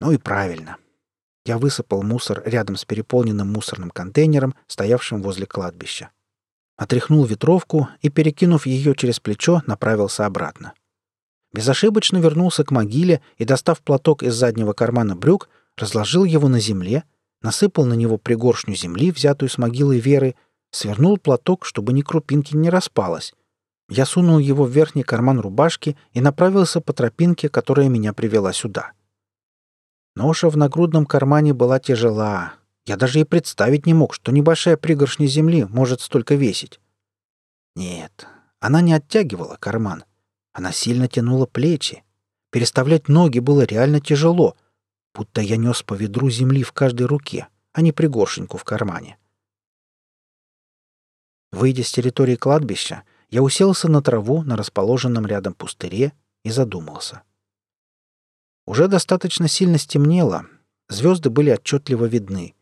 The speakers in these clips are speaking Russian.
Ну и правильно. Я высыпал мусор рядом с переполненным мусорным контейнером, стоявшим возле кладбища. Отряхнул ветровку и, перекинув ее через плечо, направился обратно. Безошибочно вернулся к могиле и, достав платок из заднего кармана брюк, разложил его на земле, насыпал на него пригоршню земли, взятую с могилы Веры, свернул платок, чтобы ни крупинки не распалось. Я сунул его в верхний карман рубашки и направился по тропинке, которая меня привела сюда. Ноша в нагрудном кармане была тяжела. Я даже и представить не мог, что небольшая пригоршня земли может столько весить. Нет, она не оттягивала карман. Она сильно тянула плечи. Переставлять ноги было реально тяжело, будто я нес по ведру земли в каждой руке, а не пригоршеньку в кармане. Выйдя с территории кладбища, я уселся на траву на расположенном рядом пустыре и задумался. Уже достаточно сильно стемнело, звезды были отчетливо видны.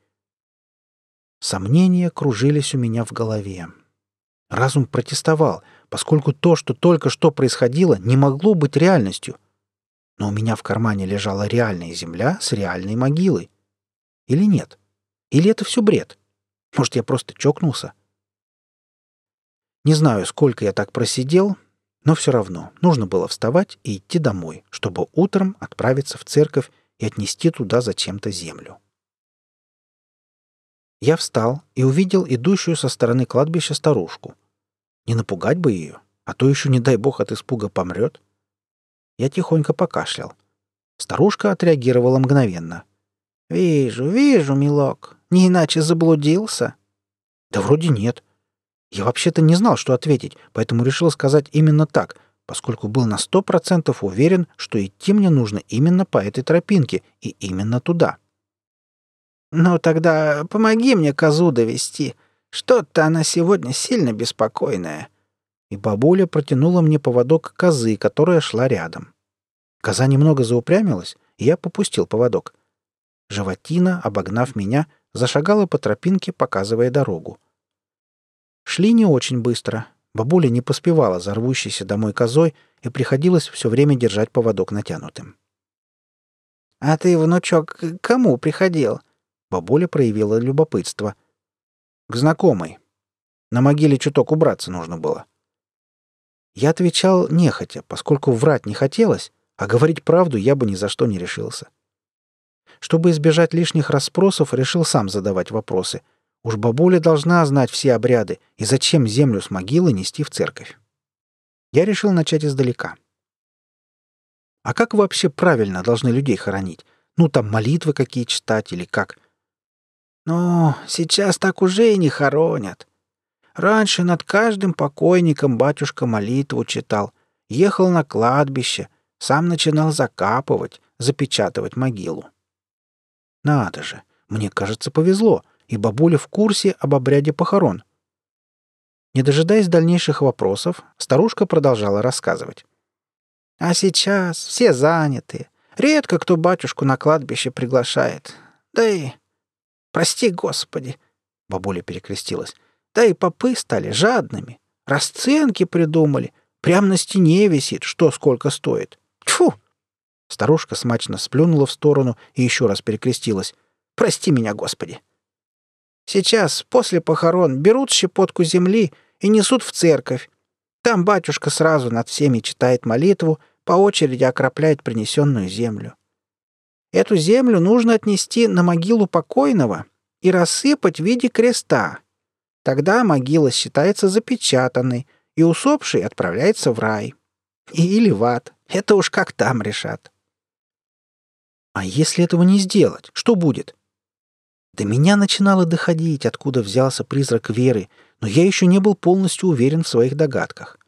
Сомнения кружились у меня в голове. Разум протестовал, поскольку то, что только что происходило, не могло быть реальностью. Но у меня в кармане лежала реальная земля с реальной могилой. Или нет? Или это все бред? Может, я просто чокнулся? Не знаю, сколько я так просидел, но все равно нужно было вставать и идти домой, чтобы утром отправиться в церковь и отнести туда зачем-то землю. Я встал и увидел идущую со стороны кладбища старушку. Не напугать бы ее, а то еще, не дай бог, от испуга помрет. Я тихонько покашлял. Старушка отреагировала мгновенно. «Вижу, вижу, милок. Не иначе заблудился?» «Да вроде нет. Я вообще-то не знал, что ответить, поэтому решил сказать именно так, поскольку был на сто процентов уверен, что идти мне нужно именно по этой тропинке и именно туда. «Ну тогда помоги мне козу довести. Что-то она сегодня сильно беспокойная». И бабуля протянула мне поводок козы, которая шла рядом. Коза немного заупрямилась, и я попустил поводок. Животина, обогнав меня, зашагала по тропинке, показывая дорогу. Шли не очень быстро. Бабуля не поспевала за рвущейся домой козой, и приходилось все время держать поводок натянутым. «А ты, внучок, к кому приходил?» Бабуля проявила любопытство. «К знакомой. На могиле чуток убраться нужно было». Я отвечал нехотя, поскольку врать не хотелось, а говорить правду я бы ни за что не решился. Чтобы избежать лишних расспросов, решил сам задавать вопросы — Уж бабуля должна знать все обряды, и зачем землю с могилы нести в церковь. Я решил начать издалека. А как вообще правильно должны людей хоронить? Ну, там молитвы какие читать или как? Ну, сейчас так уже и не хоронят. Раньше над каждым покойником батюшка молитву читал, ехал на кладбище, сам начинал закапывать, запечатывать могилу. Надо же, мне кажется, повезло — и бабуля в курсе об обряде похорон. Не дожидаясь дальнейших вопросов, старушка продолжала рассказывать. «А сейчас все заняты. Редко кто батюшку на кладбище приглашает. Да и... Прости, Господи!» Бабуля перекрестилась. «Да и попы стали жадными. Расценки придумали. Прям на стене висит, что сколько стоит. Тьфу!» Старушка смачно сплюнула в сторону и еще раз перекрестилась. «Прости меня, Господи!» Сейчас, после похорон, берут щепотку земли и несут в церковь. Там батюшка сразу над всеми читает молитву, по очереди окропляет принесенную землю. Эту землю нужно отнести на могилу покойного и рассыпать в виде креста. Тогда могила считается запечатанной, и усопший отправляется в рай. Или в ад. Это уж как там решат. А если этого не сделать, что будет? До меня начинало доходить, откуда взялся призрак Веры, но я еще не был полностью уверен в своих догадках.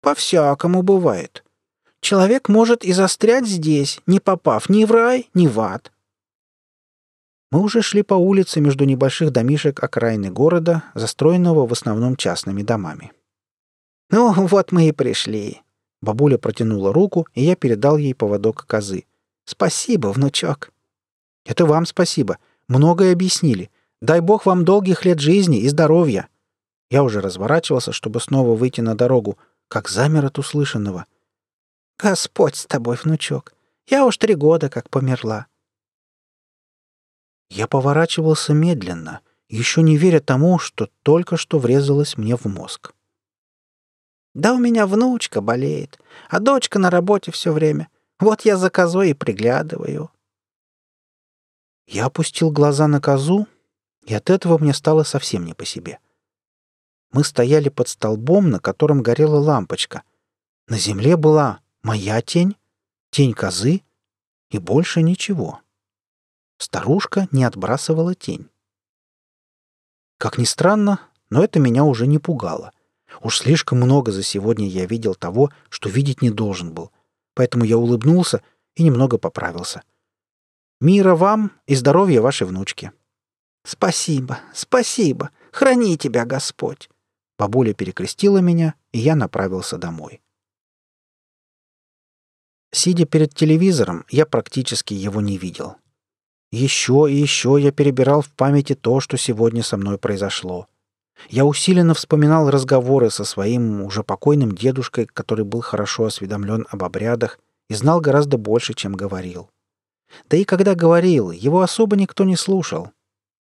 «По-всякому бывает. Человек может и застрять здесь, не попав ни в рай, ни в ад». Мы уже шли по улице между небольших домишек окраины города, застроенного в основном частными домами. «Ну, вот мы и пришли». Бабуля протянула руку, и я передал ей поводок козы. «Спасибо, внучок». «Это вам спасибо. Многое объяснили. Дай бог вам долгих лет жизни и здоровья. Я уже разворачивался, чтобы снова выйти на дорогу, как замер от услышанного. Господь с тобой, внучок. Я уж три года как померла». Я поворачивался медленно, еще не веря тому, что только что врезалось мне в мозг. «Да у меня внучка болеет, а дочка на работе все время. Вот я за козой и приглядываю». Я опустил глаза на козу, и от этого мне стало совсем не по себе. Мы стояли под столбом, на котором горела лампочка. На земле была моя тень, тень козы и больше ничего. Старушка не отбрасывала тень. Как ни странно, но это меня уже не пугало. Уж слишком много за сегодня я видел того, что видеть не должен был. Поэтому я улыбнулся и немного поправился. Мира вам и здоровья вашей внучки. Спасибо, спасибо. Храни тебя, Господь. Бабуля перекрестила меня, и я направился домой. Сидя перед телевизором, я практически его не видел. Еще и еще я перебирал в памяти то, что сегодня со мной произошло. Я усиленно вспоминал разговоры со своим уже покойным дедушкой, который был хорошо осведомлен об обрядах и знал гораздо больше, чем говорил. Да и когда говорил, его особо никто не слушал.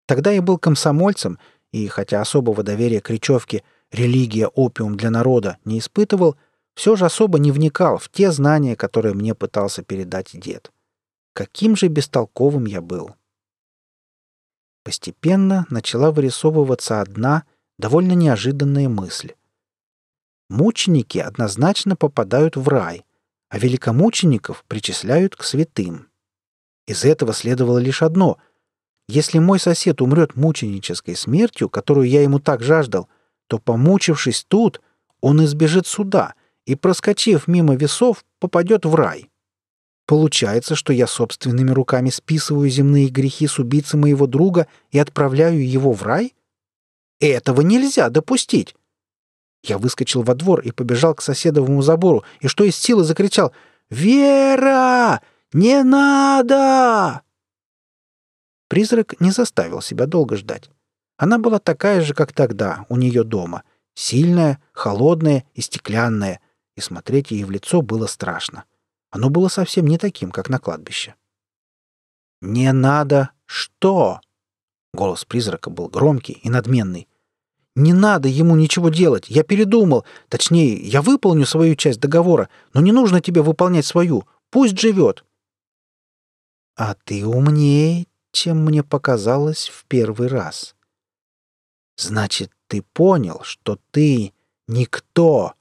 Тогда я был комсомольцем, и хотя особого доверия к речевке «религия – опиум для народа» не испытывал, все же особо не вникал в те знания, которые мне пытался передать дед. Каким же бестолковым я был. Постепенно начала вырисовываться одна, довольно неожиданная мысль. Мученики однозначно попадают в рай, а великомучеников причисляют к святым. Из этого следовало лишь одно — если мой сосед умрет мученической смертью, которую я ему так жаждал, то, помучившись тут, он избежит суда — и, проскочив мимо весов, попадет в рай. Получается, что я собственными руками списываю земные грехи с убийцы моего друга и отправляю его в рай? Этого нельзя допустить. Я выскочил во двор и побежал к соседовому забору, и что из силы закричал «Вера! Не надо!» Призрак не заставил себя долго ждать. Она была такая же, как тогда, у нее дома. Сильная, холодная и стеклянная, и смотреть ей в лицо было страшно. Оно было совсем не таким, как на кладбище. «Не надо что?» Голос призрака был громкий и надменный. «Не надо ему ничего делать. Я передумал. Точнее, я выполню свою часть договора, но не нужно тебе выполнять свою. Пусть живет». «А ты умнее, чем мне показалось в первый раз. Значит, ты понял, что ты никто,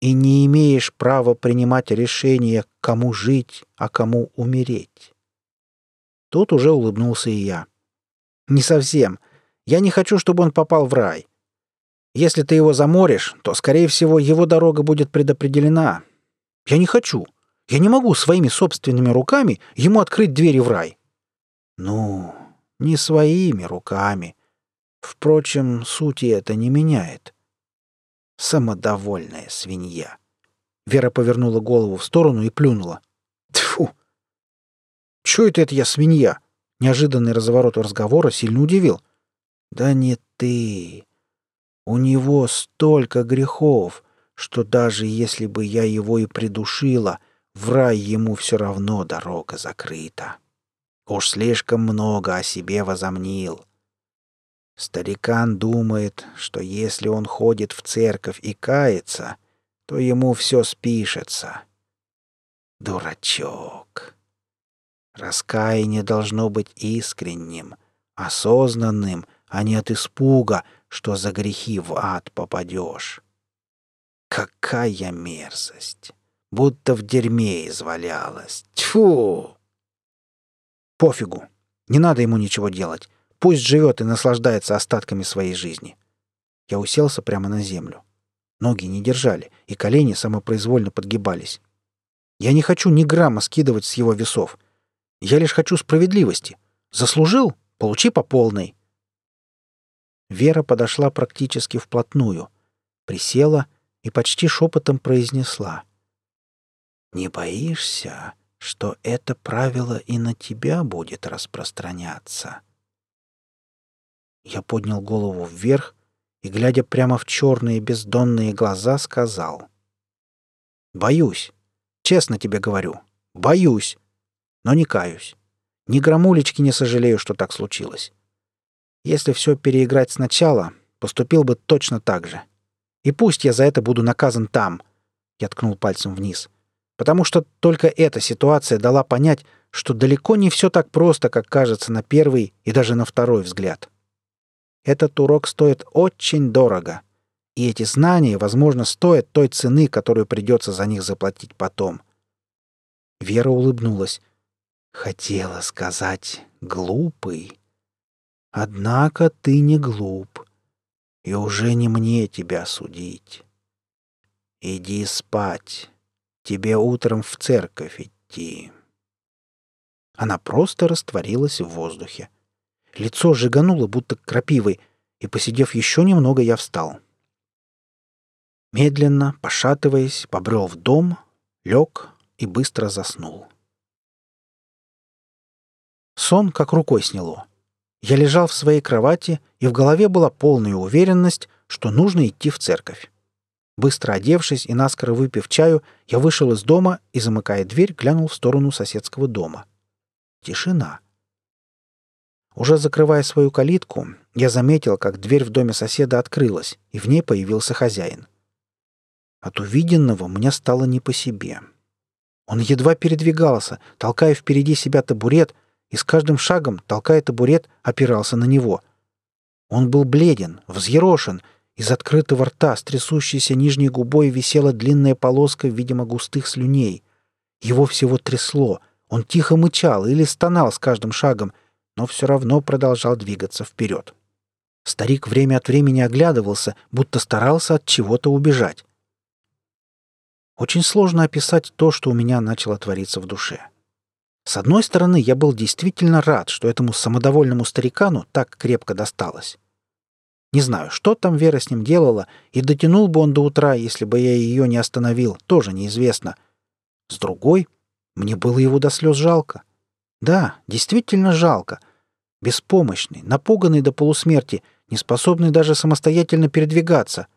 и не имеешь права принимать решение, кому жить, а кому умереть. Тут уже улыбнулся и я. Не совсем. Я не хочу, чтобы он попал в рай. Если ты его заморишь, то, скорее всего, его дорога будет предопределена. Я не хочу. Я не могу своими собственными руками ему открыть двери в рай. Ну, не своими руками. Впрочем, сути это не меняет. Самодовольная свинья. Вера повернула голову в сторону и плюнула. Тьфу! Чё это, это я свинья? Неожиданный разворот разговора сильно удивил. Да не ты. У него столько грехов, что даже если бы я его и придушила, в рай ему все равно дорога закрыта. Уж слишком много о себе возомнил. Старикан думает, что если он ходит в церковь и кается, то ему все спишется. Дурачок. Раскаяние должно быть искренним, осознанным, а не от испуга, что за грехи в ад попадешь. Какая мерзость! Будто в дерьме извалялась. Тьфу! Пофигу. Не надо ему ничего делать. Пусть живет и наслаждается остатками своей жизни. Я уселся прямо на землю. Ноги не держали, и колени самопроизвольно подгибались. Я не хочу ни грамма скидывать с его весов. Я лишь хочу справедливости. Заслужил — получи по полной. Вера подошла практически вплотную, присела и почти шепотом произнесла. «Не боишься, что это правило и на тебя будет распространяться?» Я поднял голову вверх и, глядя прямо в черные бездонные глаза, сказал. «Боюсь. Честно тебе говорю. Боюсь. Но не каюсь. Ни грамулечки не сожалею, что так случилось. Если все переиграть сначала, поступил бы точно так же. И пусть я за это буду наказан там, я ткнул пальцем вниз, потому что только эта ситуация дала понять, что далеко не все так просто, как кажется на первый и даже на второй взгляд. Этот урок стоит очень дорого, и эти знания, возможно, стоят той цены, которую придется за них заплатить потом. Вера улыбнулась. Хотела сказать «глупый». Однако ты не глуп, и уже не мне тебя судить. Иди спать, тебе утром в церковь идти. Она просто растворилась в воздухе. Лицо жигануло, будто крапивой, и, посидев еще немного, я встал. Медленно, пошатываясь, побрел в дом, лег и быстро заснул. Сон как рукой сняло. Я лежал в своей кровати, и в голове была полная уверенность, что нужно идти в церковь. Быстро одевшись и наскоро выпив чаю, я вышел из дома и, замыкая дверь, глянул в сторону соседского дома. Тишина. Уже закрывая свою калитку, я заметил, как дверь в доме соседа открылась, и в ней появился хозяин. От увиденного мне стало не по себе. Он едва передвигался, толкая впереди себя табурет, и с каждым шагом, толкая табурет, опирался на него. Он был бледен, взъерошен, из открытого рта с трясущейся нижней губой висела длинная полоска, видимо, густых слюней. Его всего трясло. Он тихо мычал или стонал с каждым шагом, но все равно продолжал двигаться вперед. Старик время от времени оглядывался, будто старался от чего-то убежать. Очень сложно описать то, что у меня начало твориться в душе. С одной стороны, я был действительно рад, что этому самодовольному старикану так крепко досталось. Не знаю, что там Вера с ним делала, и дотянул бы он до утра, если бы я ее не остановил, тоже неизвестно. С другой, мне было его до слез жалко. Да, действительно жалко. Беспомощный, напуганный до полусмерти, неспособный даже самостоятельно передвигаться.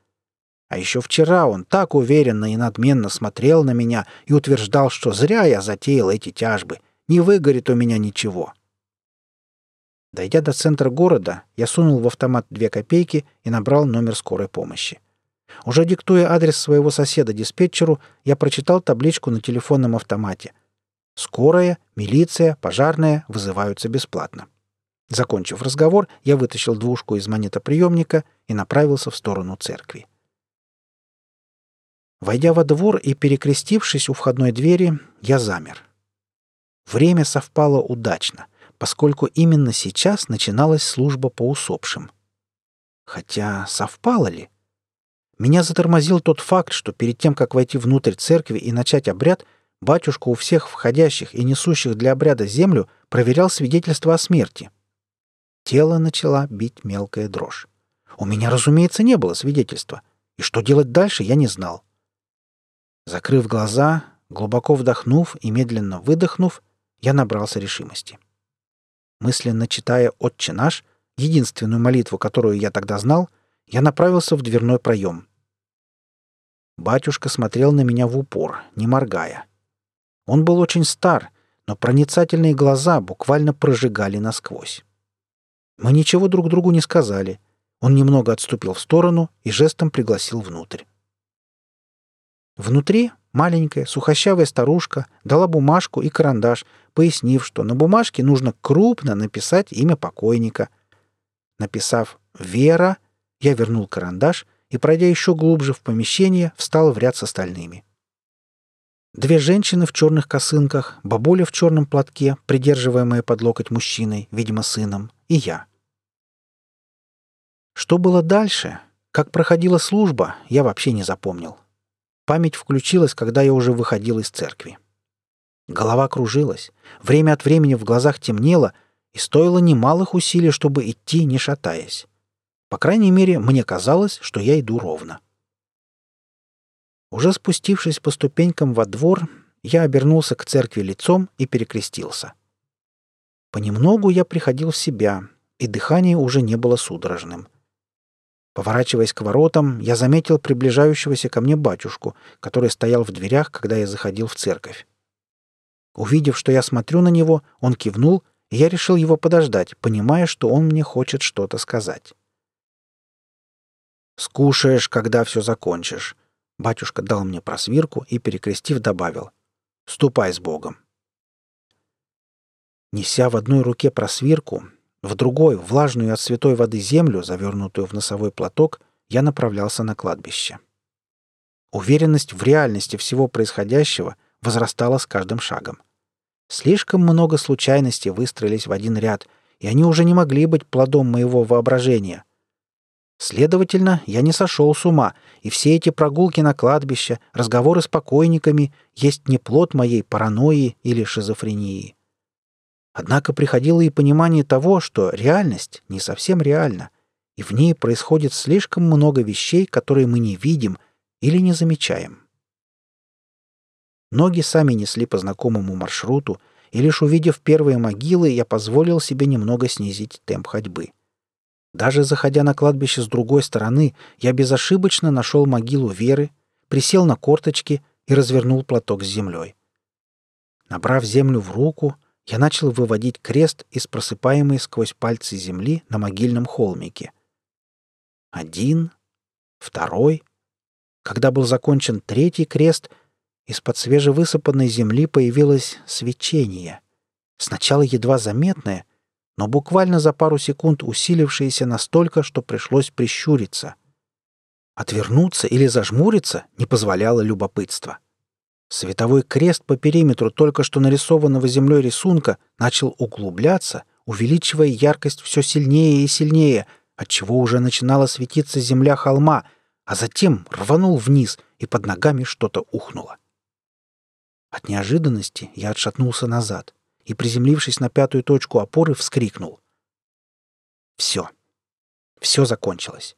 А еще вчера он так уверенно и надменно смотрел на меня и утверждал, что зря я затеял эти тяжбы — не выгорит у меня ничего. Дойдя до центра города, я сунул в автомат две копейки и набрал номер скорой помощи. Уже диктуя адрес своего соседа диспетчеру, я прочитал табличку на телефонном автомате. «Скорая, милиция, пожарная вызываются бесплатно». Закончив разговор, я вытащил двушку из монетоприемника и направился в сторону церкви. Войдя во двор и перекрестившись у входной двери, я замер. Время совпало удачно, поскольку именно сейчас начиналась служба по усопшим. Хотя совпало ли? Меня затормозил тот факт, что перед тем, как войти внутрь церкви и начать обряд, батюшка у всех входящих и несущих для обряда землю проверял свидетельство о смерти. Тело начала бить мелкая дрожь. У меня, разумеется, не было свидетельства, и что делать дальше, я не знал. Закрыв глаза, глубоко вдохнув и медленно выдохнув, я набрался решимости. Мысленно читая «Отче наш», единственную молитву, которую я тогда знал, я направился в дверной проем. Батюшка смотрел на меня в упор, не моргая. Он был очень стар, но проницательные глаза буквально прожигали насквозь. Мы ничего друг другу не сказали. Он немного отступил в сторону и жестом пригласил внутрь. Внутри маленькая, сухощавая старушка дала бумажку и карандаш, пояснив, что на бумажке нужно крупно написать имя покойника. Написав «Вера», я вернул карандаш и, пройдя еще глубже в помещение, встал в ряд с остальными. Две женщины в черных косынках, бабуля в черном платке, придерживаемая под локоть мужчиной, видимо, сыном, и я. Что было дальше, как проходила служба, я вообще не запомнил. Память включилась, когда я уже выходил из церкви. Голова кружилась, время от времени в глазах темнело, и стоило немалых усилий, чтобы идти, не шатаясь. По крайней мере, мне казалось, что я иду ровно. Уже спустившись по ступенькам во двор, я обернулся к церкви лицом и перекрестился. Понемногу я приходил в себя, и дыхание уже не было судорожным. Поворачиваясь к воротам, я заметил приближающегося ко мне батюшку, который стоял в дверях, когда я заходил в церковь. Увидев, что я смотрю на него, он кивнул, и я решил его подождать, понимая, что он мне хочет что-то сказать. «Скушаешь, когда все закончишь», — батюшка дал мне просвирку и, перекрестив, добавил. «Ступай с Богом». Неся в одной руке просвирку, в другой — влажную от святой воды землю, завернутую в носовой платок, я направлялся на кладбище. Уверенность в реальности всего происходящего возрастала с каждым шагом. Слишком много случайностей выстроились в один ряд, и они уже не могли быть плодом моего воображения. Следовательно, я не сошел с ума, и все эти прогулки на кладбище, разговоры с покойниками есть не плод моей паранойи или шизофрении. Однако приходило и понимание того, что реальность не совсем реальна, и в ней происходит слишком много вещей, которые мы не видим или не замечаем. Ноги сами несли по знакомому маршруту, и лишь увидев первые могилы, я позволил себе немного снизить темп ходьбы. Даже заходя на кладбище с другой стороны, я безошибочно нашел могилу Веры, присел на корточки и развернул платок с землей. Набрав землю в руку, я начал выводить крест из просыпаемой сквозь пальцы земли на могильном холмике. Один, второй. Когда был закончен третий крест — из-под свежевысыпанной земли появилось свечение. Сначала едва заметное, но буквально за пару секунд усилившееся настолько, что пришлось прищуриться. Отвернуться или зажмуриться не позволяло любопытство. Световой крест по периметру только что нарисованного землей рисунка начал углубляться, увеличивая яркость все сильнее и сильнее, отчего уже начинала светиться земля холма, а затем рванул вниз, и под ногами что-то ухнуло. От неожиданности я отшатнулся назад и, приземлившись на пятую точку опоры, вскрикнул. Все. Все закончилось.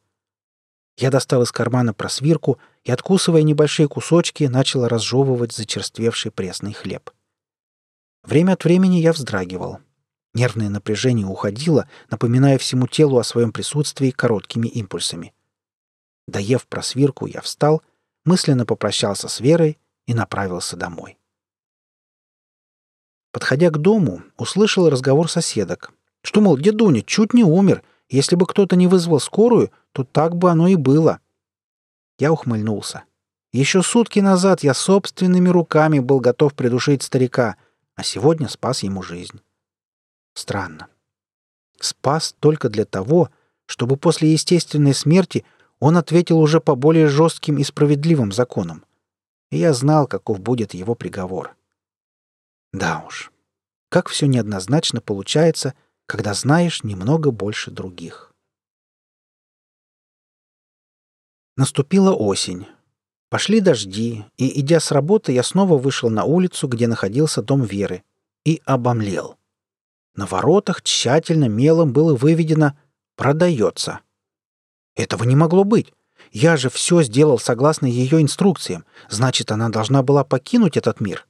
Я достал из кармана просвирку и, откусывая небольшие кусочки, начал разжевывать зачерствевший пресный хлеб. Время от времени я вздрагивал. Нервное напряжение уходило, напоминая всему телу о своем присутствии короткими импульсами. Доев просвирку, я встал, мысленно попрощался с Верой и направился домой. Подходя к дому, услышал разговор соседок. Что, мол, дедуня чуть не умер. Если бы кто-то не вызвал скорую, то так бы оно и было. Я ухмыльнулся. Еще сутки назад я собственными руками был готов придушить старика, а сегодня спас ему жизнь. Странно. Спас только для того, чтобы после естественной смерти он ответил уже по более жестким и справедливым законам. И я знал, каков будет его приговор. Да уж, как все неоднозначно получается, когда знаешь немного больше других. Наступила осень. Пошли дожди, и, идя с работы, я снова вышел на улицу, где находился дом Веры, и обомлел. На воротах тщательно мелом было выведено «Продается». Этого не могло быть. Я же все сделал согласно ее инструкциям. Значит, она должна была покинуть этот мир.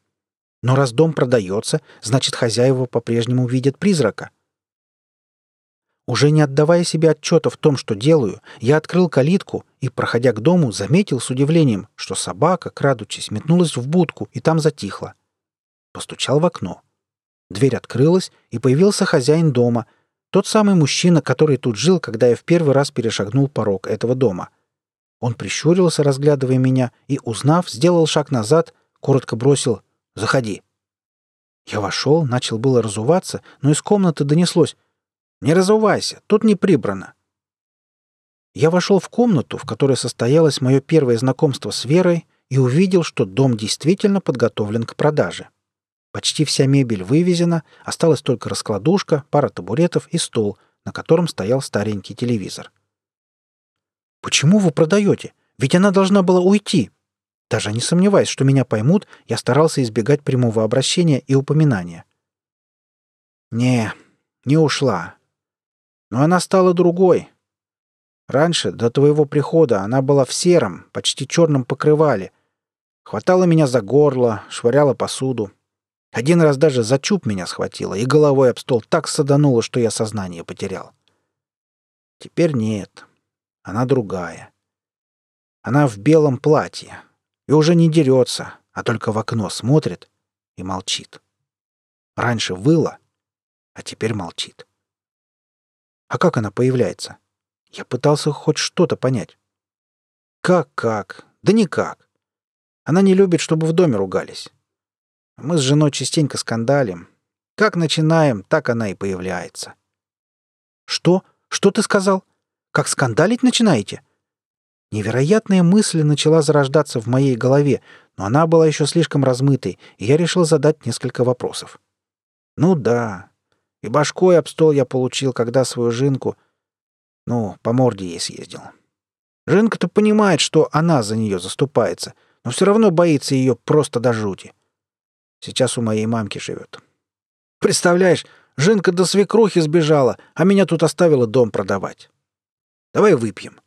Но раз дом продается, значит, хозяева по-прежнему видят призрака. Уже не отдавая себе отчета в том, что делаю, я открыл калитку и, проходя к дому, заметил с удивлением, что собака, крадучись, метнулась в будку и там затихла. Постучал в окно. Дверь открылась, и появился хозяин дома, тот самый мужчина, который тут жил, когда я в первый раз перешагнул порог этого дома. Он прищурился, разглядывая меня, и, узнав, сделал шаг назад, коротко бросил Заходи». Я вошел, начал было разуваться, но из комнаты донеслось. «Не разувайся, тут не прибрано». Я вошел в комнату, в которой состоялось мое первое знакомство с Верой, и увидел, что дом действительно подготовлен к продаже. Почти вся мебель вывезена, осталась только раскладушка, пара табуретов и стол, на котором стоял старенький телевизор. «Почему вы продаете? Ведь она должна была уйти!» Даже не сомневаясь, что меня поймут, я старался избегать прямого обращения и упоминания. «Не, не ушла. Но она стала другой. Раньше, до твоего прихода, она была в сером, почти черном покрывале. Хватала меня за горло, швыряла посуду. Один раз даже за чуб меня схватила и головой об стол так саданула, что я сознание потерял. Теперь нет. Она другая. Она в белом платье, и уже не дерется, а только в окно смотрит и молчит. Раньше выла, а теперь молчит. А как она появляется? Я пытался хоть что-то понять. Как-как? Да никак. Она не любит, чтобы в доме ругались. Мы с женой частенько скандалим. Как начинаем, так она и появляется. Что? Что ты сказал? Как скандалить начинаете? Невероятная мысль начала зарождаться в моей голове, но она была еще слишком размытой, и я решил задать несколько вопросов. Ну да, и башкой об стол я получил, когда свою жинку... Ну, по морде ей съездил. Жинка-то понимает, что она за нее заступается, но все равно боится ее просто до жути. Сейчас у моей мамки живет. Представляешь, Жинка до свекрухи сбежала, а меня тут оставила дом продавать. Давай выпьем.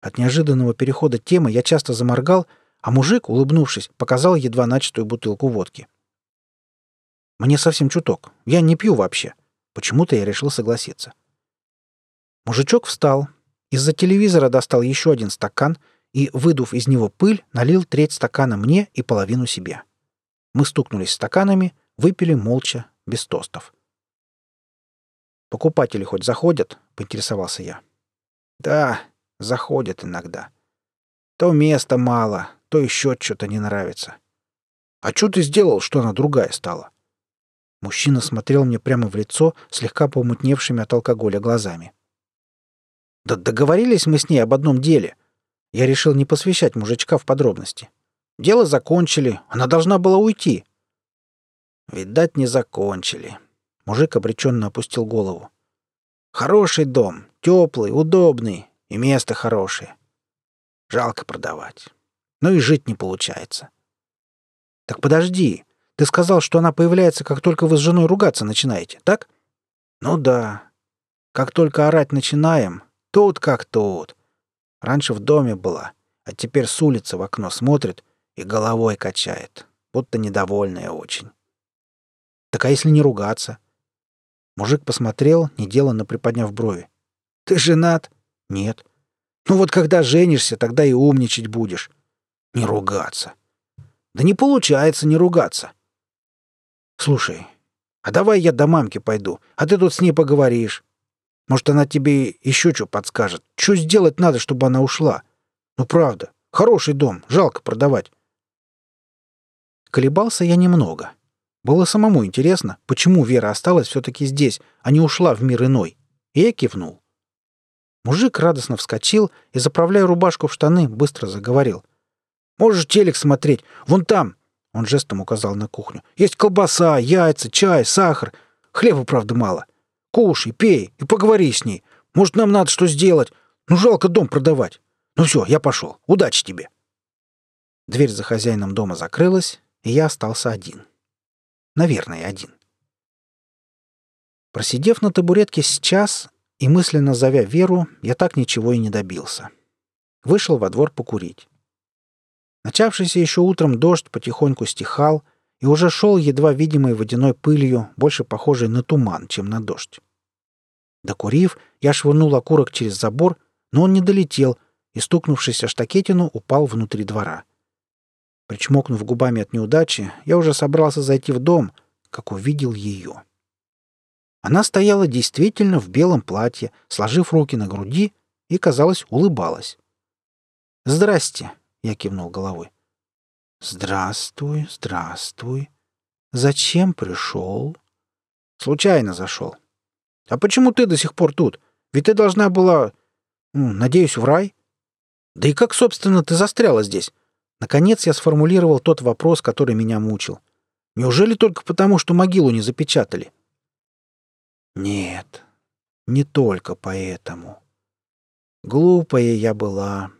От неожиданного перехода темы я часто заморгал, а мужик, улыбнувшись, показал едва начатую бутылку водки. Мне совсем чуток. Я не пью вообще. Почему-то я решил согласиться. Мужичок встал, из-за телевизора достал еще один стакан и, выдув из него пыль, налил треть стакана мне и половину себе. Мы стукнулись стаканами, выпили молча, без тостов. «Покупатели хоть заходят?» — поинтересовался я. «Да, заходят иногда. То места мало, то еще что-то не нравится. А что ты сделал, что она другая стала?» Мужчина смотрел мне прямо в лицо, слегка помутневшими от алкоголя глазами. «Да договорились мы с ней об одном деле. Я решил не посвящать мужичка в подробности. Дело закончили, она должна была уйти». «Видать, не закончили». Мужик обреченно опустил голову. «Хороший дом, теплый, удобный, и место хорошее. Жалко продавать. Но и жить не получается». «Так подожди, ты сказал, что она появляется, как только вы с женой ругаться начинаете, так? Ну да. Как только орать начинаем, тут как тут. Раньше в доме была, а теперь с улицы в окно смотрит и головой качает, будто недовольная очень. Так а если не ругаться? Мужик посмотрел, неделанно приподняв брови. Ты женат? Нет. Ну вот когда женишься, тогда и умничать будешь. Не ругаться. Да не получается не ругаться. Слушай, а давай я до мамки пойду, а ты тут с ней поговоришь. Может, она тебе еще что подскажет. Что сделать надо, чтобы она ушла? Ну, правда, хороший дом, жалко продавать. Колебался я немного. Было самому интересно, почему Вера осталась все-таки здесь, а не ушла в мир иной. И я кивнул. Мужик радостно вскочил и, заправляя рубашку в штаны, быстро заговорил. «Можешь телек смотреть. Вон там, он жестом указал на кухню. «Есть колбаса, яйца, чай, сахар. Хлеба, правда, мало. Кушай, пей и поговори с ней. Может, нам надо что сделать. Ну, жалко дом продавать. Ну все, я пошел. Удачи тебе!» Дверь за хозяином дома закрылась, и я остался один. Наверное, один. Просидев на табуретке с час и мысленно зовя Веру, я так ничего и не добился. Вышел во двор покурить. Начавшийся еще утром дождь потихоньку стихал и уже шел едва видимой водяной пылью, больше похожей на туман, чем на дождь. Докурив, я швырнул окурок через забор, но он не долетел и, стукнувшись о штакетину, упал внутри двора. Причмокнув губами от неудачи, я уже собрался зайти в дом, как увидел ее. Она стояла действительно в белом платье, сложив руки на груди и, казалось, улыбалась. «Здрасте», я кивнул головой. «Здравствуй, здравствуй. Зачем пришел?» «Случайно зашел». «А почему ты до сих пор тут? Ведь ты должна была... Надеюсь, в рай?» «Да и как, собственно, ты застряла здесь?» Наконец я сформулировал тот вопрос, который меня мучил. «Неужели только потому, что могилу не запечатали?» «Нет, не только поэтому. Глупая я была,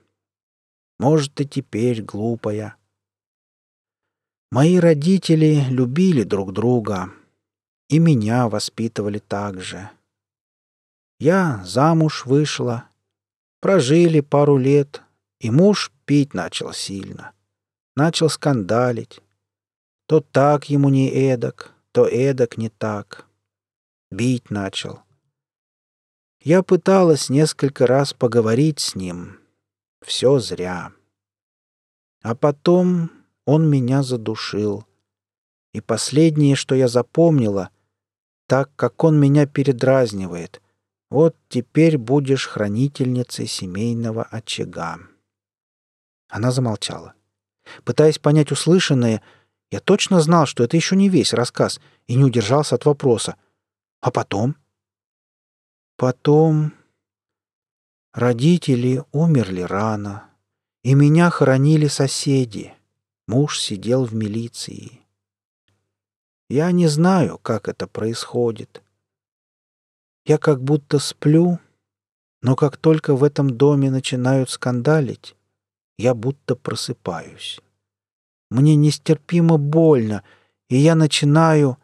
может, и теперь глупая. Мои родители любили друг друга, и меня воспитывали так же. Я замуж вышла, прожили пару лет, и муж пить начал сильно. Начал скандалить. То так ему не эдак, то эдак не так. Бить начал. Я пыталась несколько раз поговорить с ним, все зря. А потом он меня задушил. И последнее, что я запомнила, так как он меня передразнивает. Вот теперь будешь хранительницей семейного очага. Она замолчала. Пытаясь понять услышанное, я точно знал, что это еще не весь рассказ, и не удержался от вопроса. А потом? Потом... Родители умерли рано, и меня хоронили соседи. Муж сидел в милиции. Я не знаю, как это происходит. Я как будто сплю, но как только в этом доме начинают скандалить, я будто просыпаюсь. Мне нестерпимо больно, и я начинаю...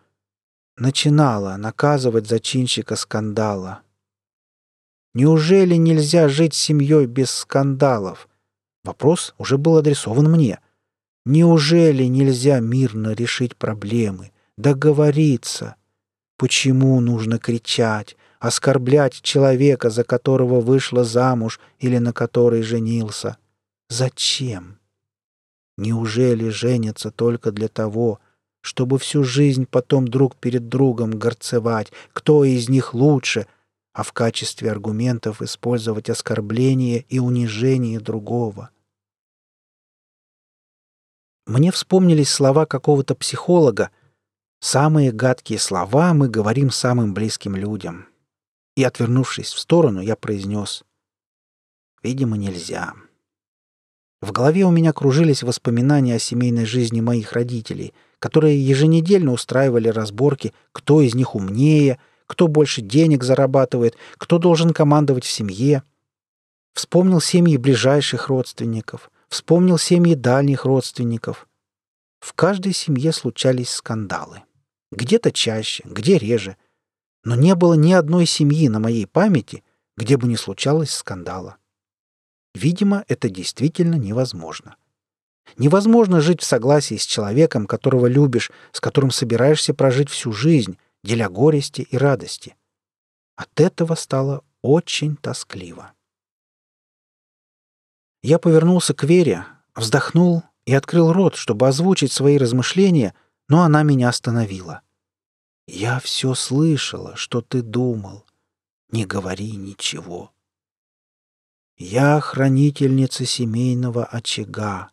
Начинала наказывать зачинщика скандала. Неужели нельзя жить семьей без скандалов? Вопрос уже был адресован мне. Неужели нельзя мирно решить проблемы, договориться? Почему нужно кричать, оскорблять человека, за которого вышла замуж или на который женился? Зачем? Неужели женятся только для того, чтобы всю жизнь потом друг перед другом горцевать, кто из них лучше, а в качестве аргументов использовать оскорбление и унижение другого? Мне вспомнились слова какого-то психолога. Самые гадкие слова мы говорим самым близким людям. И, отвернувшись в сторону, я произнес «Видимо, нельзя». В голове у меня кружились воспоминания о семейной жизни моих родителей, которые еженедельно устраивали разборки, кто из них умнее, кто больше денег зарабатывает, кто должен командовать в семье. Вспомнил семьи ближайших родственников, вспомнил семьи дальних родственников. В каждой семье случались скандалы. Где-то чаще, где реже. Но не было ни одной семьи на моей памяти, где бы не случалось скандала. Видимо, это действительно невозможно. Невозможно жить в согласии с человеком, которого любишь, с которым собираешься прожить всю жизнь, деля горести и радости. От этого стало очень тоскливо. Я повернулся к Вере, вздохнул и открыл рот, чтобы озвучить свои размышления, но она меня остановила. «Я все слышала, что ты думал. Не говори ничего». Я хранительница семейного очага,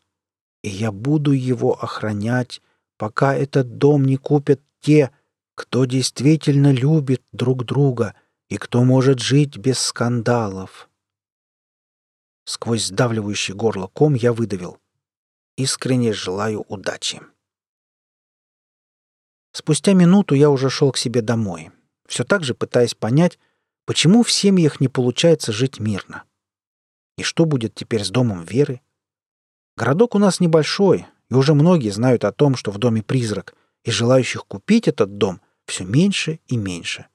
и я буду его охранять, пока этот дом не купят те, кто действительно любит друг друга и кто может жить без скандалов. Сквозь сдавливающий горло ком я выдавил. Искренне желаю удачи. Спустя минуту я уже шел к себе домой, все так же пытаясь понять, почему в семьях не получается жить мирно. И что будет теперь с домом Веры? Городок у нас небольшой, и уже многие знают о том, что в доме призрак, и желающих купить этот дом все меньше и меньше.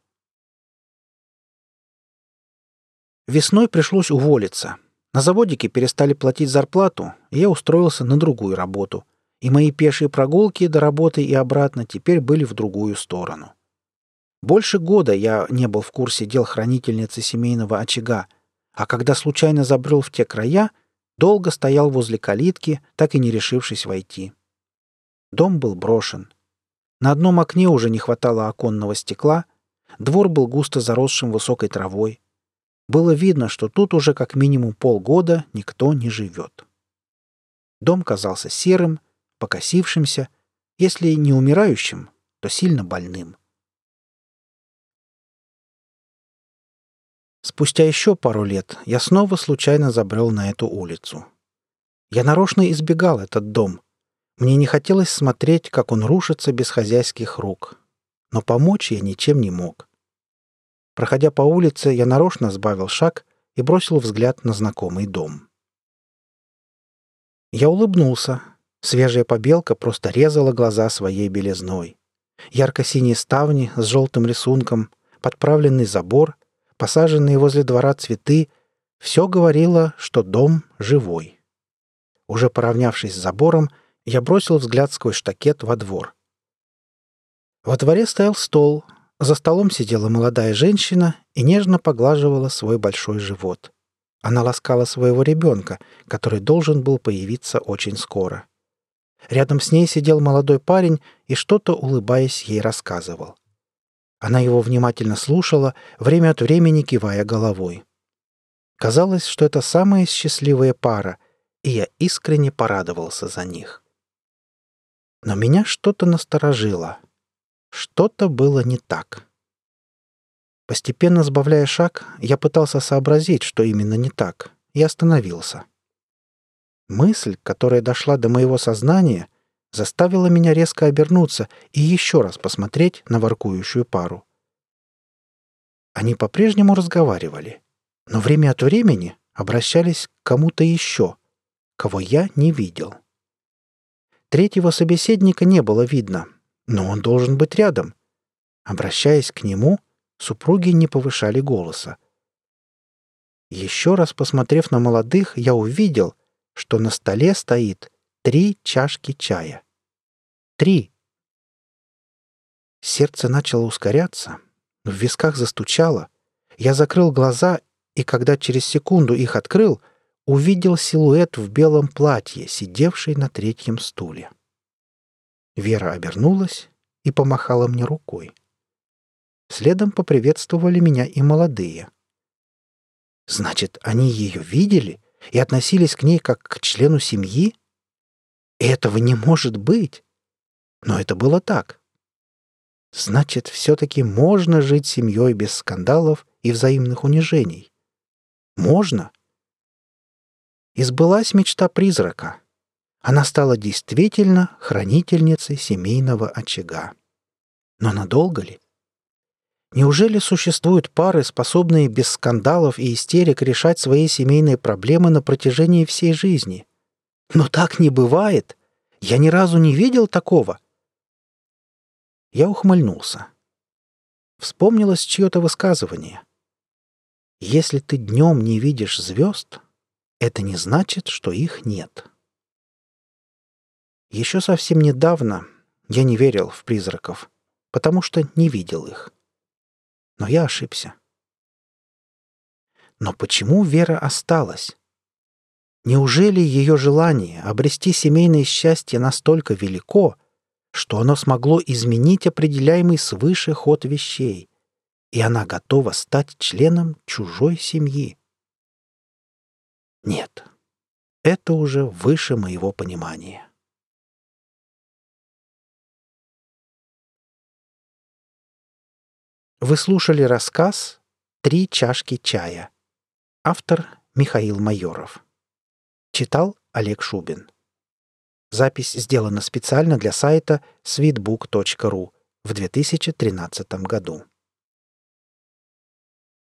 Весной пришлось уволиться. На заводике перестали платить зарплату, и я устроился на другую работу. И мои пешие прогулки до работы и обратно теперь были в другую сторону. Больше года я не был в курсе дел хранительницы семейного очага — а когда случайно забрел в те края, долго стоял возле калитки, так и не решившись войти. Дом был брошен. На одном окне уже не хватало оконного стекла, двор был густо заросшим высокой травой. Было видно, что тут уже как минимум полгода никто не живет. Дом казался серым, покосившимся, если не умирающим, то сильно больным. Спустя еще пару лет я снова случайно забрел на эту улицу. Я нарочно избегал этот дом. Мне не хотелось смотреть, как он рушится без хозяйских рук. Но помочь я ничем не мог. Проходя по улице, я нарочно сбавил шаг и бросил взгляд на знакомый дом. Я улыбнулся. Свежая побелка просто резала глаза своей белизной. Ярко-синие ставни с желтым рисунком, подправленный забор — посаженные возле двора цветы, все говорило, что дом живой. Уже поравнявшись с забором, я бросил взгляд сквозь штакет во двор. Во дворе стоял стол, за столом сидела молодая женщина и нежно поглаживала свой большой живот. Она ласкала своего ребенка, который должен был появиться очень скоро. Рядом с ней сидел молодой парень и что-то, улыбаясь, ей рассказывал. Она его внимательно слушала, время от времени кивая головой. Казалось, что это самая счастливая пара, и я искренне порадовался за них. Но меня что-то насторожило. Что-то было не так. Постепенно сбавляя шаг, я пытался сообразить, что именно не так, и остановился. Мысль, которая дошла до моего сознания, заставила меня резко обернуться и еще раз посмотреть на воркующую пару. Они по-прежнему разговаривали, но время от времени обращались к кому-то еще, кого я не видел. Третьего собеседника не было видно, но он должен быть рядом. Обращаясь к нему, супруги не повышали голоса. Еще раз посмотрев на молодых, я увидел, что на столе стоит три чашки чая. Три. Сердце начало ускоряться, в висках застучало. Я закрыл глаза, и когда через секунду их открыл, увидел силуэт в белом платье, сидевший на третьем стуле. Вера обернулась и помахала мне рукой. Следом поприветствовали меня и молодые. Значит, они ее видели и относились к ней как к члену семьи? Этого не может быть. Но это было так. Значит, все-таки можно жить семьей без скандалов и взаимных унижений. Можно. Избылась мечта призрака. Она стала действительно хранительницей семейного очага. Но надолго ли? Неужели существуют пары, способные без скандалов и истерик решать свои семейные проблемы на протяжении всей жизни? Но так не бывает. Я ни разу не видел такого. Я ухмыльнулся. Вспомнилось чье-то высказывание. Если ты днем не видишь звезд, это не значит, что их нет. Еще совсем недавно я не верил в призраков, потому что не видел их. Но я ошибся. Но почему Вера осталась? Неужели ее желание обрести семейное счастье настолько велико, что оно смогло изменить определяемый свыше ход вещей, и она готова стать членом чужой семьи? Нет, это уже выше моего понимания. Вы слушали рассказ «Три чашки чая». Автор Михаил Майоров. Читал Олег Шубин. Запись сделана специально для сайта sweetbook.ru в 2013 году.